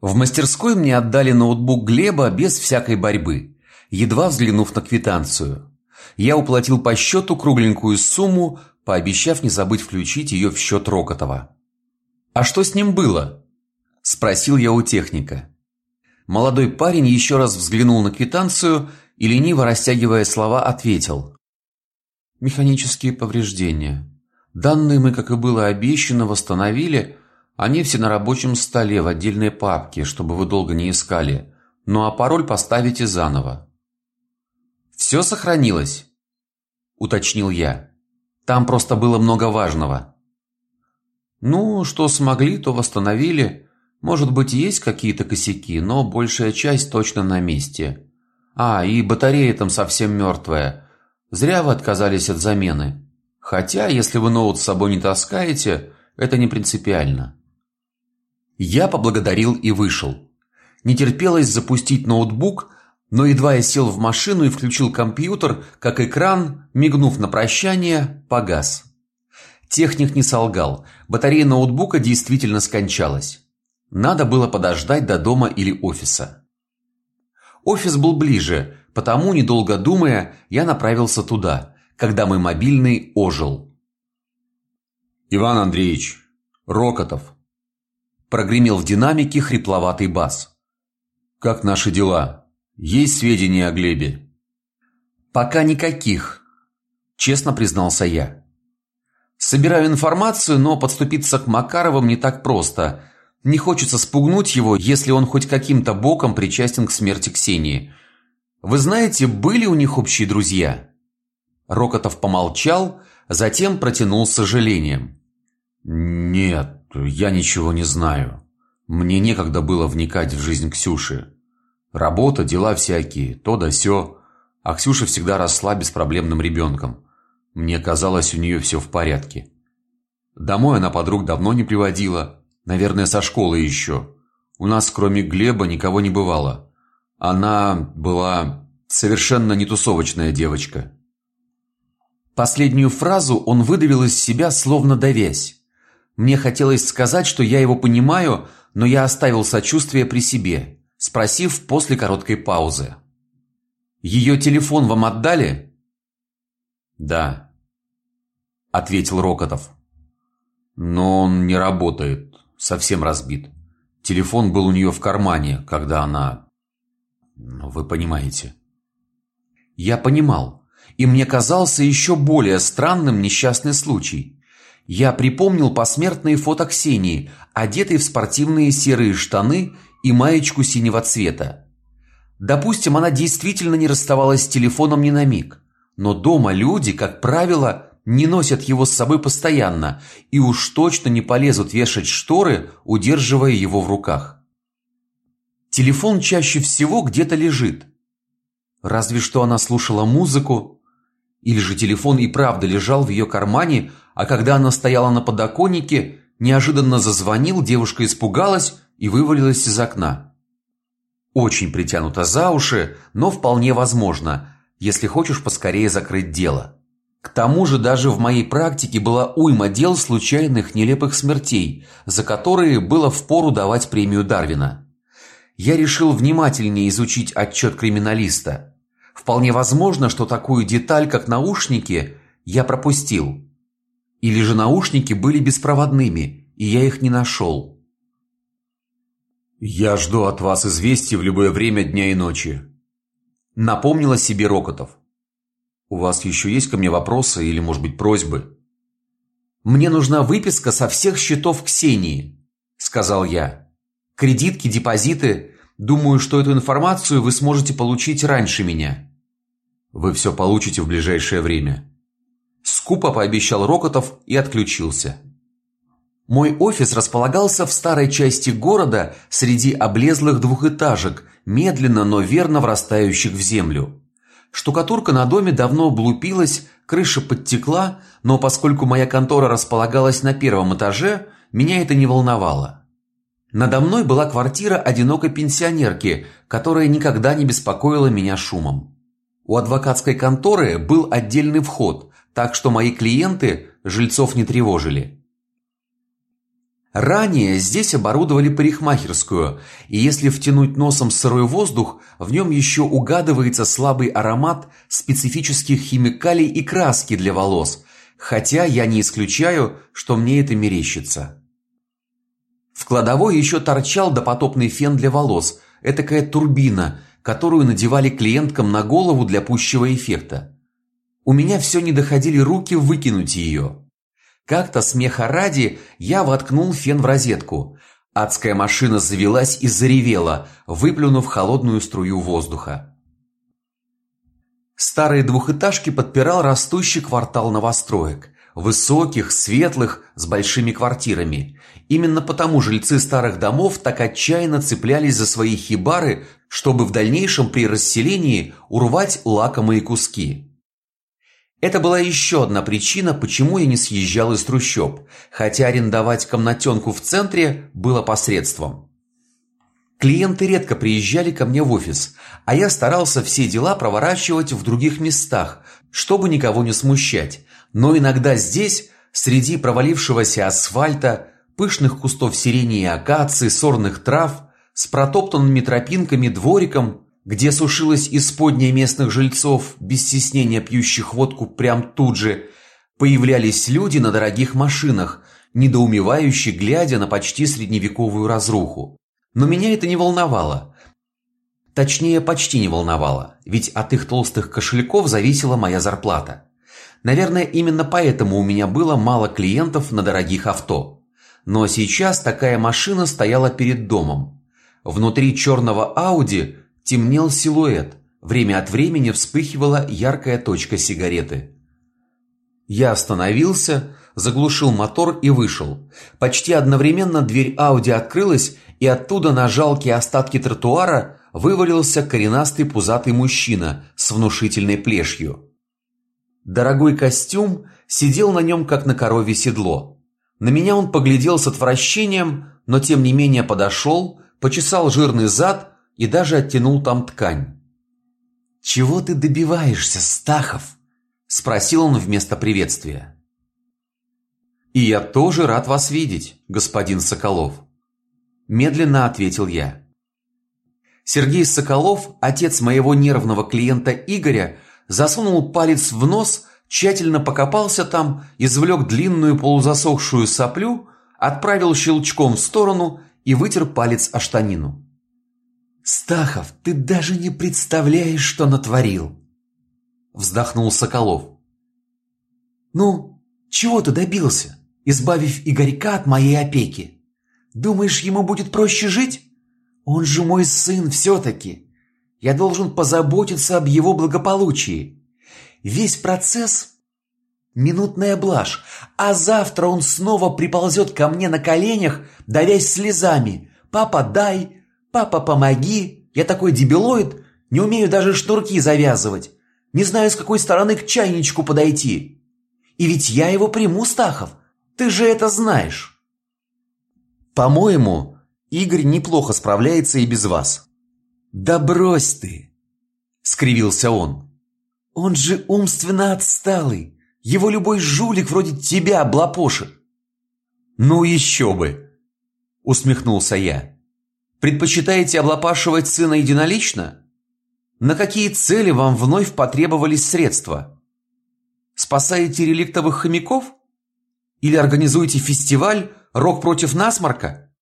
В мастерской мне отдали ноутбук Глеба без всякой борьбы, едва взглянув на квитанцию. Я уплатил по счету кругленькую сумму, пообещав не забыть включить ее в счет Рокотова. «А что с ним было?» – спросил я у техника. Молодой парень еще раз взглянул на квитанцию и, лениво растягивая слова, ответил. «Механические повреждения. Данные мы, как и было обещано, восстановили. Они все на рабочем столе в отдельной папке, чтобы вы долго не искали. Ну а пароль поставите заново». «Все сохранилось?» – уточнил я. «Там просто было много важного». «Ну, что смогли, то восстановили. Может быть, есть какие-то косяки, но большая часть точно на месте. А, и батарея там совсем мертвая. Зря вы отказались от замены. Хотя, если вы ноут с собой не таскаете, это не принципиально. Я поблагодарил и вышел. Не терпелось запустить ноутбук, но едва я сел в машину и включил компьютер, как экран, мигнув на прощание, погас. Техник не солгал. Батарея ноутбука действительно скончалась. Надо было подождать до дома или офиса. Офис был ближе, потому, недолго думая, я направился туда, когда мой мобильный ожил. «Иван Андреевич, Рокотов!» Прогремел в динамике хрипловатый бас. «Как наши дела? Есть сведения о Глебе?» «Пока никаких», – честно признался я. «Собираю информацию, но подступиться к Макаровым не так просто. Не хочется спугнуть его, если он хоть каким-то боком причастен к смерти Ксении. Вы знаете, были у них общие друзья?» Рокотов помолчал, затем протянул с сожалением. «Нет, я ничего не знаю. Мне некогда было вникать в жизнь Ксюши. Работа, дела всякие, то да сё. А Ксюша всегда росла беспроблемным ребенком. Мне казалось, у нее все в порядке. Домой она подруг давно не приводила, Наверное, со школы еще. У нас, кроме Глеба, никого не бывало. Она была совершенно не тусовочная девочка. Последнюю фразу он выдавил из себя, словно давясь. Мне хотелось сказать, что я его понимаю, но я оставил сочувствие при себе, спросив после короткой паузы. «Ее телефон вам отдали?» «Да», – ответил Рокотов. «Но он не работает совсем разбит. Телефон был у нее в кармане, когда она... Ну, вы понимаете. Я понимал. И мне казался еще более странным несчастный случай. Я припомнил посмертные фото Ксении, одетой в спортивные серые штаны и маечку синего цвета. Допустим, она действительно не расставалась с телефоном ни на миг. Но дома люди, как правило, не носят его с собой постоянно и уж точно не полезут вешать шторы, удерживая его в руках. Телефон чаще всего где-то лежит. Разве что она слушала музыку, или же телефон и правда лежал в ее кармане, а когда она стояла на подоконнике, неожиданно зазвонил, девушка испугалась и вывалилась из окна. Очень притянуто за уши, но вполне возможно, если хочешь поскорее закрыть дело. К тому же даже в моей практике была уйма дел случайных нелепых смертей, за которые было впору давать премию Дарвина. Я решил внимательнее изучить отчет криминалиста. Вполне возможно, что такую деталь, как наушники, я пропустил. Или же наушники были беспроводными, и я их не нашел. «Я жду от вас известий в любое время дня и ночи», — напомнила себе Рокотов. У вас еще есть ко мне вопросы или, может быть, просьбы? Мне нужна выписка со всех счетов Ксении, сказал я. Кредитки, депозиты. Думаю, что эту информацию вы сможете получить раньше меня. Вы все получите в ближайшее время. Скупо пообещал Рокотов и отключился. Мой офис располагался в старой части города среди облезлых двухэтажек, медленно, но верно врастающих в землю. Штукатурка на доме давно облупилась, крыша подтекла, но поскольку моя контора располагалась на первом этаже, меня это не волновало. Надо мной была квартира одинокой пенсионерки, которая никогда не беспокоила меня шумом. У адвокатской конторы был отдельный вход, так что мои клиенты жильцов не тревожили. Ранее здесь оборудовали парикмахерскую, и если втянуть носом сырой воздух, в нем еще угадывается слабый аромат специфических химикалий и краски для волос, хотя я не исключаю, что мне это мерещится. В кладовой еще торчал допотопный фен для волос, этакая турбина, которую надевали клиенткам на голову для пущего эффекта. У меня все не доходили руки выкинуть ее. Как-то смеха ради я воткнул фен в розетку. Адская машина завелась и заревела, выплюнув холодную струю воздуха. Старые двухэтажки подпирал растущий квартал новостроек, высоких, светлых, с большими квартирами. Именно потому жильцы старых домов так отчаянно цеплялись за свои хибары, чтобы в дальнейшем при расселении урвать лакомые куски. Это была еще одна причина, почему я не съезжал из трущоб, хотя арендовать комнатенку в центре было посредством. Клиенты редко приезжали ко мне в офис, а я старался все дела проворачивать в других местах, чтобы никого не смущать. Но иногда здесь, среди провалившегося асфальта, пышных кустов сирени и акации, сорных трав, с протоптанными тропинками, двориком, где сушилась исподняя местных жильцов, без стеснения пьющих водку прям тут же, появлялись люди на дорогих машинах, недоумевающие, глядя на почти средневековую разруху. Но меня это не волновало. Точнее, почти не волновало, ведь от их толстых кошельков зависела моя зарплата. Наверное, именно поэтому у меня было мало клиентов на дорогих авто. Но сейчас такая машина стояла перед домом. Внутри черного Ауди темнел силуэт. Время от времени вспыхивала яркая точка сигареты. Я остановился, заглушил мотор и вышел. Почти одновременно дверь Ауди открылась, и оттуда на жалкие остатки тротуара вывалился коренастый пузатый мужчина с внушительной плешью. Дорогой костюм сидел на нем как на корове седло. На меня он поглядел с отвращением, но тем не менее подошел, почесал жирный зад и даже оттянул там ткань. «Чего ты добиваешься, Стахов?» – спросил он вместо приветствия. «И я тоже рад вас видеть, господин Соколов», – медленно ответил я. Сергей Соколов, отец моего нервного клиента Игоря, засунул палец в нос, тщательно покопался там, извлек длинную полузасохшую соплю, отправил щелчком в сторону и вытер палец о штанину. «Стахов, ты даже не представляешь, что натворил!» Вздохнул Соколов. «Ну, чего ты добился, избавив Игорька от моей опеки? Думаешь, ему будет проще жить? Он же мой сын все-таки. Я должен позаботиться об его благополучии. Весь процесс – минутная блажь, а завтра он снова приползет ко мне на коленях, давясь слезами. «Папа, дай! «Папа, помоги! Я такой дебилоид, не умею даже шнурки завязывать. Не знаю, с какой стороны к чайничку подойти. И ведь я его приму, Стахов. Ты же это знаешь». «По-моему, Игорь неплохо справляется и без вас». «Да брось ты!» — скривился он. «Он же умственно отсталый. Его любой жулик вроде тебя облапошит». «Ну еще бы!» — усмехнулся я. Предпочитаете облапашивать сына единолично? На какие цели вам вновь потребовались средства? Спасаете реликтовых хомяков? Или организуете фестиваль «Рок против насморка»?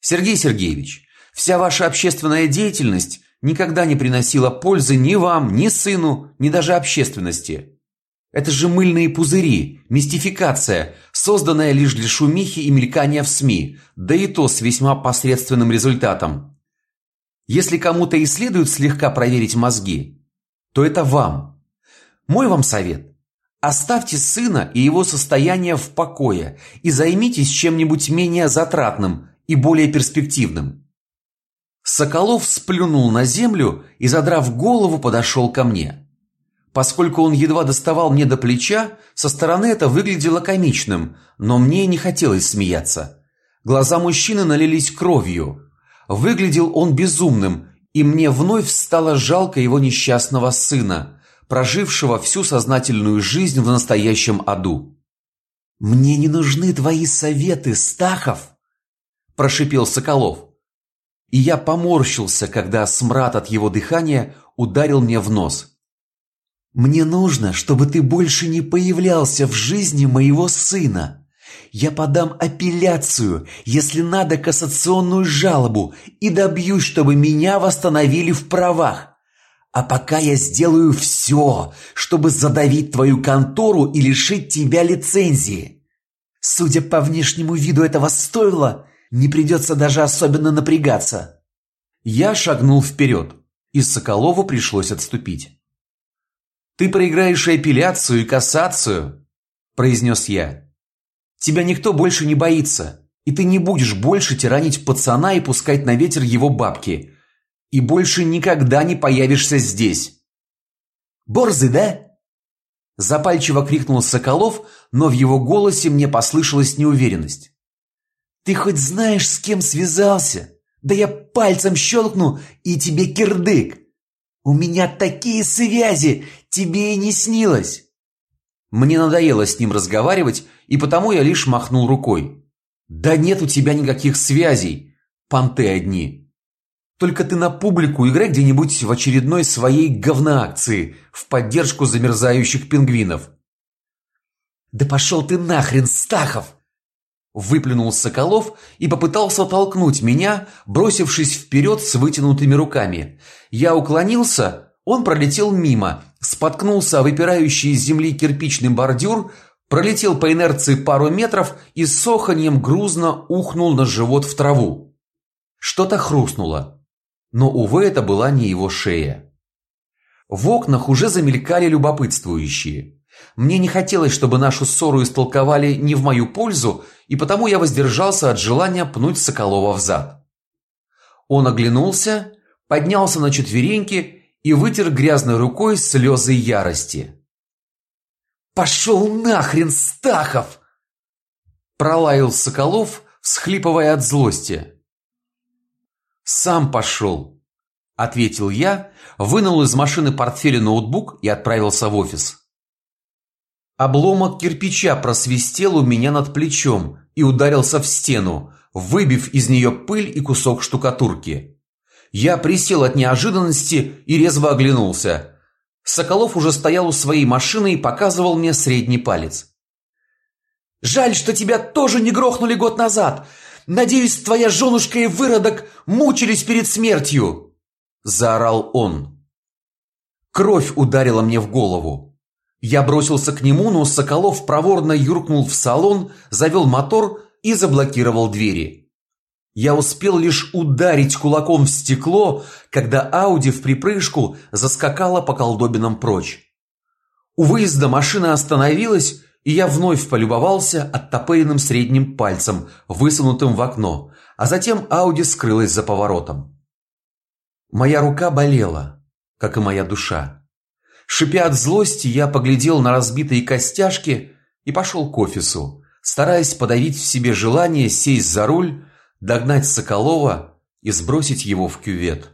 Сергей Сергеевич, вся ваша общественная деятельность никогда не приносила пользы ни вам, ни сыну, ни даже общественности. Это же мыльные пузыри, мистификация, созданная лишь для шумихи и мелькания в СМИ, да и то с весьма посредственным результатом. Если кому-то и следует слегка проверить мозги, то это вам. Мой вам совет – оставьте сына и его состояние в покое и займитесь чем-нибудь менее затратным и более перспективным. Соколов сплюнул на землю и, задрав голову, подошел ко мне. Поскольку он едва доставал мне до плеча, со стороны это выглядело комичным, но мне не хотелось смеяться. Глаза мужчины налились кровью. Выглядел он безумным, и мне вновь стало жалко его несчастного сына, прожившего всю сознательную жизнь в настоящем аду. «Мне не нужны твои советы, Стахов!» прошипел Соколов. И я поморщился, когда смрад от его дыхания ударил мне в нос. Мне нужно, чтобы ты больше не появлялся в жизни моего сына. Я подам апелляцию, если надо, кассационную жалобу и добьюсь, чтобы меня восстановили в правах. А пока я сделаю все, чтобы задавить твою контору и лишить тебя лицензии. Судя по внешнему виду этого стоило, не придется даже особенно напрягаться. Я шагнул вперед, и Соколову пришлось отступить. Ты проиграешь и апелляцию, и кассацию, произнес я. Тебя никто больше не боится, и ты не будешь больше тиранить пацана и пускать на ветер его бабки и больше никогда не появишься здесь. Борзый, да? Запальчиво крикнул Соколов, но в его голосе мне послышалась неуверенность. Ты хоть знаешь, с кем связался? Да я пальцем щелкну, и тебе кирдык. У меня такие связи, тебе и не снилось. Мне надоело с ним разговаривать, и потому я лишь махнул рукой. Да нет у тебя никаких связей, понты одни. Только ты на публику играй где-нибудь в очередной своей говноакции в поддержку замерзающих пингвинов. Да пошел ты нахрен, Стахов! Выплюнул Соколов и попытался толкнуть меня, бросившись вперед с вытянутыми руками. Я уклонился, он пролетел мимо, споткнулся о выпирающий из земли кирпичный бордюр, пролетел по инерции пару метров и с оханьем грузно ухнул на живот в траву. Что-то хрустнуло но увы, это была не его шея. В окнах уже замелькали любопытствующие. Мне не хотелось, чтобы нашу ссору истолковали не в мою пользу, и потому я воздержался от желания пнуть Соколова в зад. Он оглянулся, поднялся на четвереньки и вытер грязной рукой слезы ярости. Пошел нахрен, Стахов! пролаял Соколов, всхлипывая от злости. Сам пошел», – ответил я, вынул из машины портфеля ноутбук и отправился в офис. Обломок кирпича просвистел у меня над плечом и ударился в стену, выбив из нее пыль и кусок штукатурки. Я присел от неожиданности и резво оглянулся. Соколов уже стоял у своей машины и показывал мне средний палец. Жаль, что тебя тоже не грохнули год назад. Надеюсь, твоя женушка и выродок мучились перед смертью, заорал он. Кровь ударила мне в голову. Я бросился к нему, но Соколов проворно юркнул в салон, завел мотор и заблокировал двери. Я успел лишь ударить кулаком в стекло, когда Ауди в припрыжку заскакала по колдобинам прочь. У выезда машина остановилась, и я вновь полюбовался оттопыренным средним пальцем, высунутым в окно, а затем Ауди скрылась за поворотом. Моя рука болела, как и моя душа. Шипя от злости, я поглядел на разбитые костяшки и пошел к офису, стараясь подавить в себе желание сесть за руль, догнать Соколова и сбросить его в кювет.